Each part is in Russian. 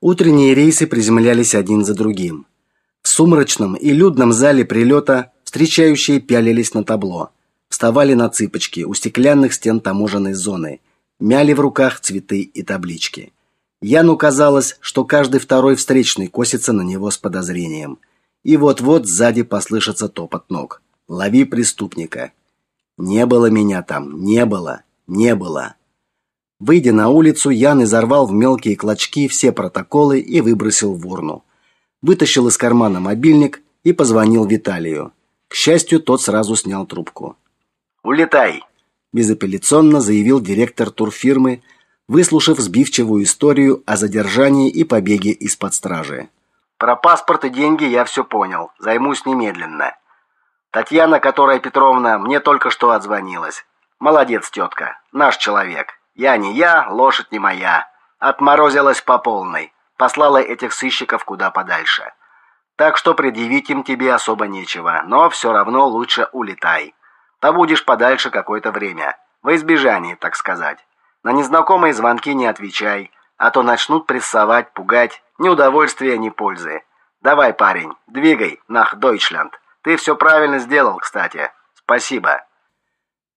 Утренние рейсы приземлялись один за другим. В сумрачном и людном зале прилета встречающие пялились на табло, вставали на цыпочки у стеклянных стен таможенной зоны, мяли в руках цветы и таблички. Яну казалось, что каждый второй встречный косится на него с подозрением. И вот-вот сзади послышится топот ног. Лови преступника. Не было меня там, не было, не было. Выйдя на улицу, Ян изорвал в мелкие клочки все протоколы и выбросил в урну. Вытащил из кармана мобильник и позвонил Виталию. К счастью, тот сразу снял трубку. «Улетай!» – безапелляционно заявил директор турфирмы, выслушав сбивчивую историю о задержании и побеге из-под стражи. «Про паспорт и деньги я все понял. Займусь немедленно. Татьяна, которая Петровна, мне только что отзвонилась. Молодец, тетка. Наш человек. Я не я, лошадь не моя. Отморозилась по полной. Послала этих сыщиков куда подальше. Так что предъявить им тебе особо нечего, но все равно лучше улетай. Побудешь подальше какое-то время. Во избежание, так сказать. На незнакомые звонки не отвечай, а то начнут прессовать, пугать. Ни удовольствия, ни пользы. Давай, парень, двигай, нах, Дойчленд. Ты все правильно сделал, кстати. Спасибо.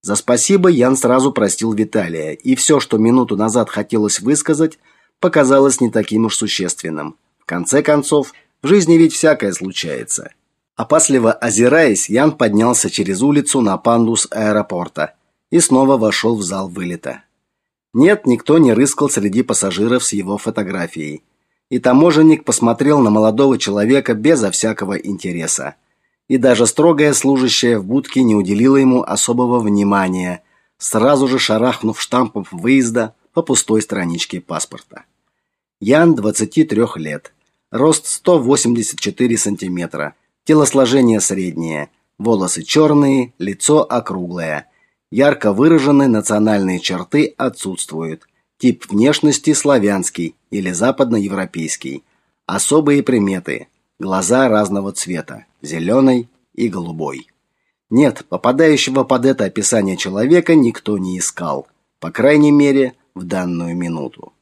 За спасибо Ян сразу простил Виталия, и все, что минуту назад хотелось высказать, показалось не таким уж существенным. В конце концов, в жизни ведь всякое случается. Опасливо озираясь, Ян поднялся через улицу на пандус аэропорта и снова вошел в зал вылета. Нет, никто не рыскал среди пассажиров с его фотографией. И таможенник посмотрел на молодого человека безо всякого интереса и даже строгая служащая в будке не уделила ему особого внимания, сразу же шарахнув штампом выезда по пустой страничке паспорта. Ян 23 лет. Рост 184 сантиметра. Телосложение среднее. Волосы черные, лицо округлое. Ярко выраженные национальные черты отсутствуют. Тип внешности славянский или западноевропейский. Особые приметы: глаза разного цвета зеленый и голубой. Нет, попадающего под это описание человека никто не искал, по крайней мере, в данную минуту.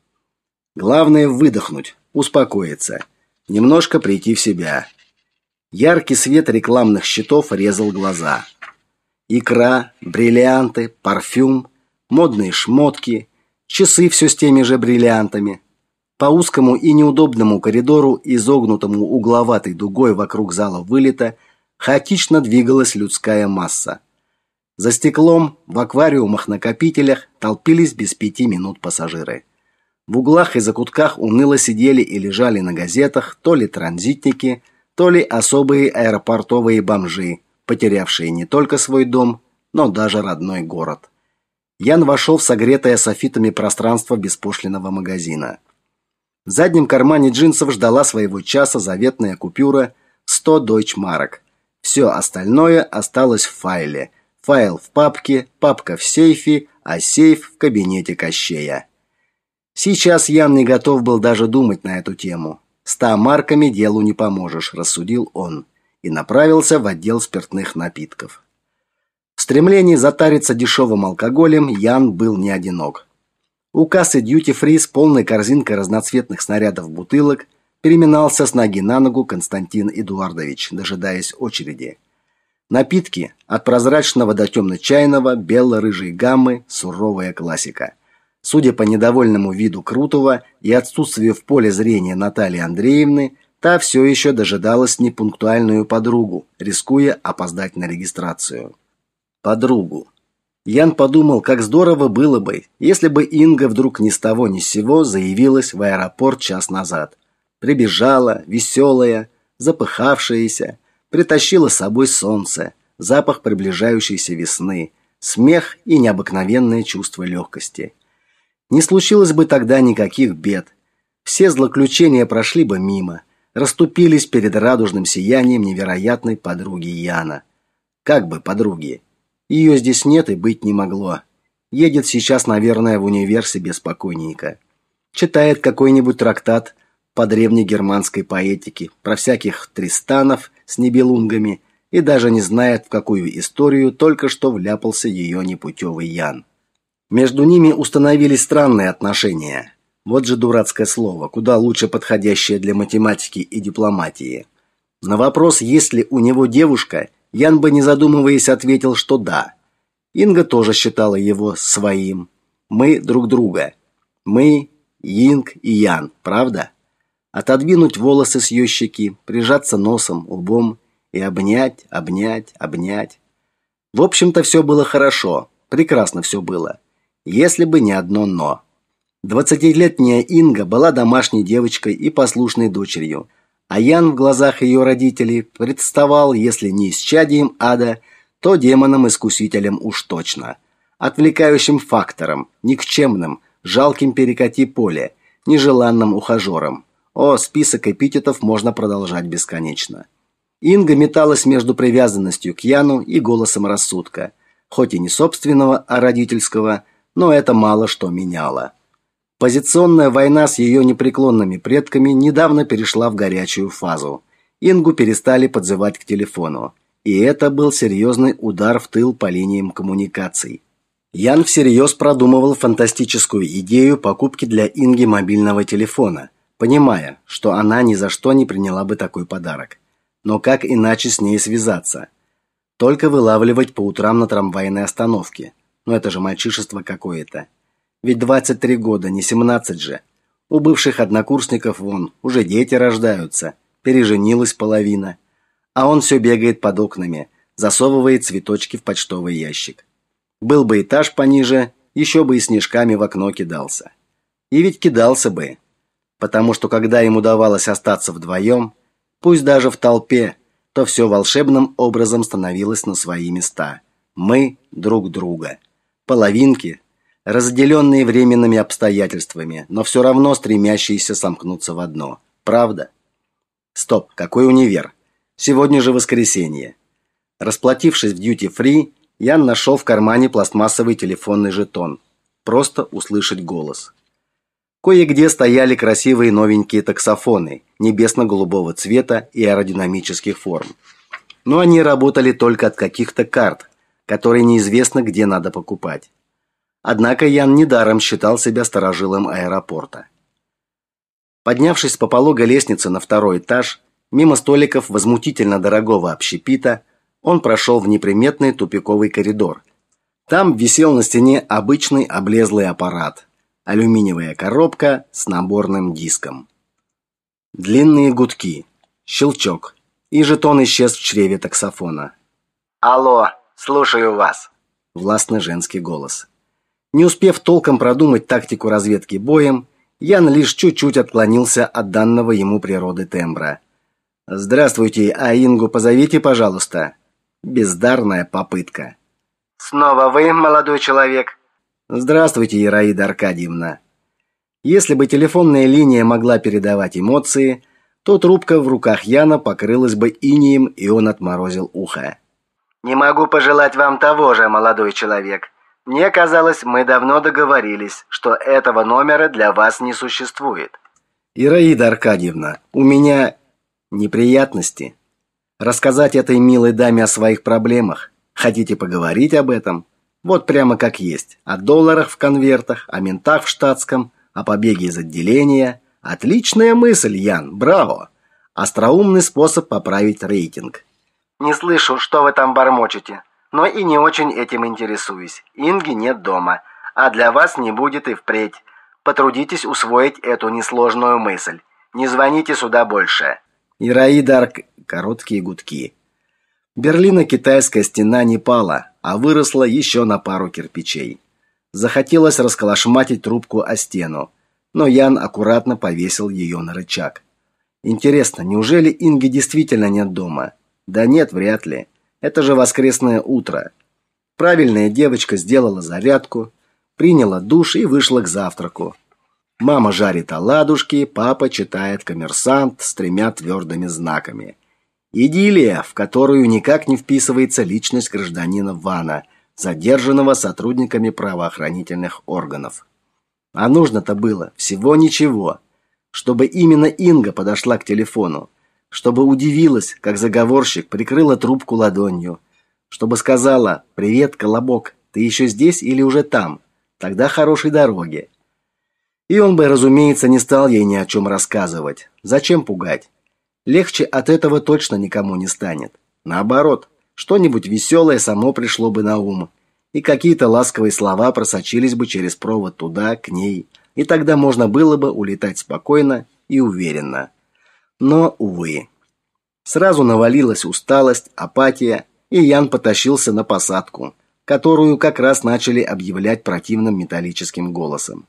Главное выдохнуть, успокоиться, немножко прийти в себя. Яркий свет рекламных щитов резал глаза. Икра, бриллианты, парфюм, модные шмотки, часы все с теми же бриллиантами, по узкому и неудобному коридору, изогнутому угловатой дугой вокруг зала вылета, хаотично двигалась людская масса. За стеклом, в аквариумах-накопителях толпились без пяти минут пассажиры. В углах и закутках уныло сидели и лежали на газетах то ли транзитники, то ли особые аэропортовые бомжи, потерявшие не только свой дом, но даже родной город. Ян вошел в согретое софитами пространство беспошлиного магазина. В заднем кармане джинсов ждала своего часа заветная купюра 100 дойчмарок. Все остальное осталось в файле. Файл в папке, папка в сейфе, а сейф в кабинете Кощея. Сейчас Ян не готов был даже думать на эту тему. Ста марками делу не поможешь, рассудил он и направился в отдел спиртных напитков. В стремлении затариться дешевым алкоголем Ян был не одинок. У кассы Duty Free с полной корзинкой разноцветных снарядов бутылок переминался с ноги на ногу Константин Эдуардович, дожидаясь очереди. Напитки от прозрачного до темно-чайного, бело-рыжей гаммы, суровая классика. Судя по недовольному виду Крутого и отсутствию в поле зрения Натальи Андреевны, та все еще дожидалась непунктуальную подругу, рискуя опоздать на регистрацию. Подругу. Ян подумал, как здорово было бы, если бы Инга вдруг ни с того ни с сего заявилась в аэропорт час назад. Прибежала, веселая, запыхавшаяся, притащила с собой солнце, запах приближающейся весны, смех и необыкновенное чувство легкости. Не случилось бы тогда никаких бед. Все злоключения прошли бы мимо, расступились перед радужным сиянием невероятной подруги Яна. Как бы подруги? Ее здесь нет и быть не могло. Едет сейчас, наверное, в универ себе спокойненько. Читает какой-нибудь трактат по древней германской поэтике про всяких тристанов с небелунгами и даже не знает, в какую историю только что вляпался ее непутевый Ян. Между ними установились странные отношения. Вот же дурацкое слово, куда лучше подходящее для математики и дипломатии. На вопрос, есть ли у него девушка, Ян бы не задумываясь ответил, что да. Инга тоже считала его своим. Мы друг друга. Мы Инг и Ян, правда? Отодвинуть волосы с ее щеки, прижаться носом, лбом и обнять, обнять, обнять. В общем-то, все было хорошо. Прекрасно все было. Если бы не одно «но». Двадцатилетняя Инга была домашней девочкой и послушной дочерью, а Ян в глазах ее родителей представал, если не исчадием ада, то демоном-искусителем уж точно, отвлекающим фактором, никчемным, жалким перекати поле, нежеланным ухажером. О, список эпитетов можно продолжать бесконечно. Инга металась между привязанностью к Яну и голосом рассудка, хоть и не собственного, а родительского, но это мало что меняло. Позиционная война с ее непреклонными предками недавно перешла в горячую фазу. Ингу перестали подзывать к телефону, и это был серьезный удар в тыл по линиям коммуникаций. Ян всерьез продумывал фантастическую идею покупки для Инги мобильного телефона, понимая, что она ни за что не приняла бы такой подарок. Но как иначе с ней связаться? Только вылавливать по утрам на трамвайной остановке. Но это же мальчишество какое-то. Ведь 23 года, не 17 же. У бывших однокурсников вон уже дети рождаются, переженилась половина, а он все бегает под окнами, засовывает цветочки в почтовый ящик. Был бы этаж пониже, еще бы и снежками в окно кидался. И ведь кидался бы, потому что когда ему удавалось остаться вдвоем, пусть даже в толпе, то все волшебным образом становилось на свои места. Мы друг друга. Половинки, разделенные временными обстоятельствами, но все равно стремящиеся сомкнуться в одно. Правда? Стоп, какой универ? Сегодня же воскресенье. Расплатившись в дьюти-фри, Ян нашел в кармане пластмассовый телефонный жетон. Просто услышать голос. Кое-где стояли красивые новенькие таксофоны небесно-голубого цвета и аэродинамических форм. Но они работали только от каких-то карт, которые неизвестно где надо покупать. Однако Ян недаром считал себя сторожилом аэропорта. Поднявшись по пологой лестнице на второй этаж, мимо столиков возмутительно дорогого общепита, он прошел в неприметный тупиковый коридор. Там висел на стене обычный облезлый аппарат – алюминиевая коробка с наборным диском. Длинные гудки, щелчок, и жетон исчез в чреве таксофона. «Алло, слушаю вас», – властный женский голос. Не успев толком продумать тактику разведки боем, Ян лишь чуть-чуть отклонился от данного ему природы тембра. «Здравствуйте, а Ингу позовите, пожалуйста». Бездарная попытка. Снова вы, молодой человек? Здравствуйте, Ираида Аркадьевна. Если бы телефонная линия могла передавать эмоции, то трубка в руках Яна покрылась бы инием, и он отморозил ухо. Не могу пожелать вам того же, молодой человек. Мне казалось, мы давно договорились, что этого номера для вас не существует. Ираида Аркадьевна, у меня неприятности. Рассказать этой милой даме о своих проблемах? Хотите поговорить об этом? Вот прямо как есть. О долларах в конвертах, о ментах в штатском, о побеге из отделения. Отличная мысль, Ян, браво. Остроумный способ поправить рейтинг. Не слышу, что вы там бормочете, но и не очень этим интересуюсь. Инги нет дома, а для вас не будет и впредь. Потрудитесь усвоить эту несложную мысль. Не звоните сюда больше. Ираида Арк... Короткие гудки. Берлино-китайская стена не пала, а выросла еще на пару кирпичей. Захотелось расколошматить трубку о стену, но Ян аккуратно повесил ее на рычаг. Интересно, неужели Инги действительно нет дома? Да нет, вряд ли. Это же воскресное утро. Правильная девочка сделала зарядку, приняла душ и вышла к завтраку. Мама жарит оладушки, папа читает «Коммерсант» с тремя твердыми знаками. Идиллия, в которую никак не вписывается личность гражданина Вана, задержанного сотрудниками правоохранительных органов. А нужно-то было всего ничего, чтобы именно Инга подошла к телефону, чтобы удивилась, как заговорщик прикрыла трубку ладонью, чтобы сказала «Привет, Колобок, ты еще здесь или уже там? Тогда хорошей дороги». И он бы, разумеется, не стал ей ни о чем рассказывать. Зачем пугать? Легче от этого точно никому не станет. Наоборот, что-нибудь веселое само пришло бы на ум, и какие-то ласковые слова просочились бы через провод туда, к ней, и тогда можно было бы улетать спокойно и уверенно. Но, увы. Сразу навалилась усталость, апатия, и Ян потащился на посадку, которую как раз начали объявлять противным металлическим голосом.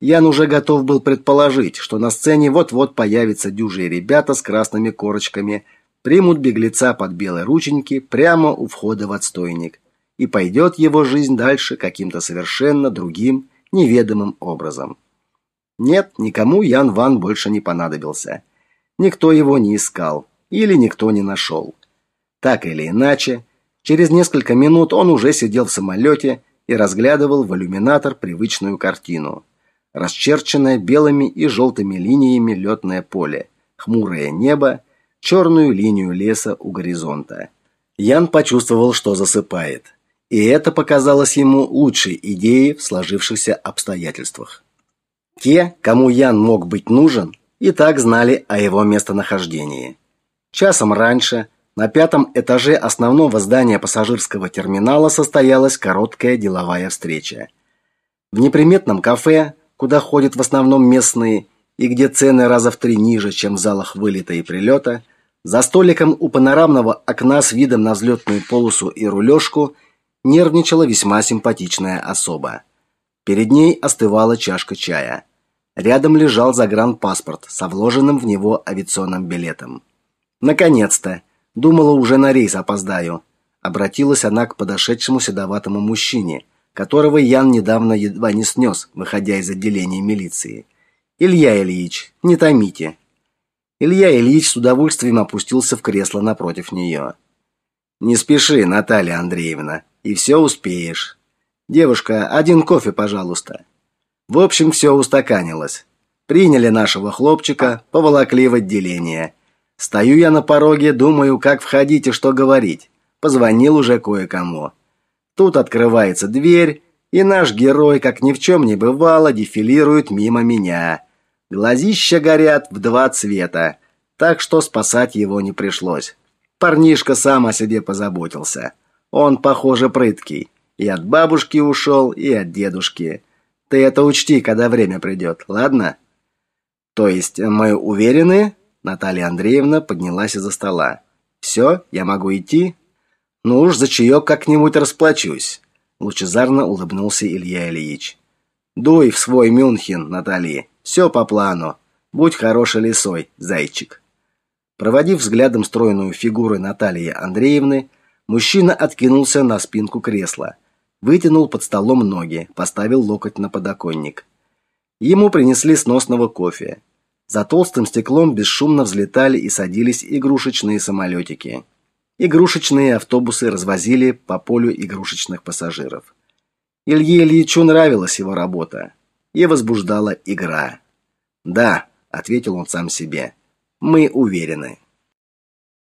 Ян уже готов был предположить, что на сцене вот-вот появятся дюжие ребята с красными корочками, примут беглеца под белые рученьки прямо у входа в отстойник, и пойдет его жизнь дальше каким-то совершенно другим, неведомым образом. Нет, никому Ян Ван больше не понадобился. Никто его не искал или никто не нашел. Так или иначе, через несколько минут он уже сидел в самолете и разглядывал в иллюминатор привычную картину. Расчерченное белыми и желтыми линиями летное поле, хмурое небо, черную линию леса у горизонта. Ян почувствовал, что засыпает. И это показалось ему лучшей идеей в сложившихся обстоятельствах. Те, кому Ян мог быть нужен, и так знали о его местонахождении. Часом раньше на пятом этаже основного здания пассажирского терминала состоялась короткая деловая встреча. В неприметном кафе, куда ходят в основном местные и где цены раза в три ниже, чем в залах вылета и прилета, за столиком у панорамного окна с видом на взлетную полосу и рулежку – нервничала весьма симпатичная особа. Перед ней остывала чашка чая. Рядом лежал загранпаспорт со вложенным в него авиационным билетом. Наконец-то, думала, уже на рейс опоздаю. Обратилась она к подошедшему седоватому мужчине, которого Ян недавно едва не снес, выходя из отделения милиции. Илья Ильич, не томите. Илья Ильич с удовольствием опустился в кресло напротив нее. Не спеши, Наталья Андреевна, и все успеешь. Девушка, один кофе, пожалуйста. В общем, все устаканилось. Приняли нашего хлопчика, поволокли в отделение. Стою я на пороге, думаю, как входить и что говорить. Позвонил уже кое-кому. Тут открывается дверь, и наш герой, как ни в чем не бывало, дефилирует мимо меня. Глазища горят в два цвета, так что спасать его не пришлось. Парнишка сам о себе позаботился. Он, похоже, прыткий. И от бабушки ушел, и от дедушки. Ты это учти, когда время придет, ладно? То есть мы уверены? Наталья Андреевна поднялась из-за стола. Все, я могу идти? Ну уж за чаек как-нибудь расплачусь. Лучезарно улыбнулся Илья Ильич. Дуй в свой Мюнхен, Наталья. Все по плану. Будь хорошей лисой, зайчик. Проводив взглядом стройную фигуру Натальи Андреевны, Мужчина откинулся на спинку кресла, вытянул под столом ноги, поставил локоть на подоконник. Ему принесли сносного кофе. За толстым стеклом бесшумно взлетали и садились игрушечные самолетики. Игрушечные автобусы развозили по полю игрушечных пассажиров. Илье Ильичу нравилась его работа и возбуждала игра. "Да", ответил он сам себе. "Мы уверены".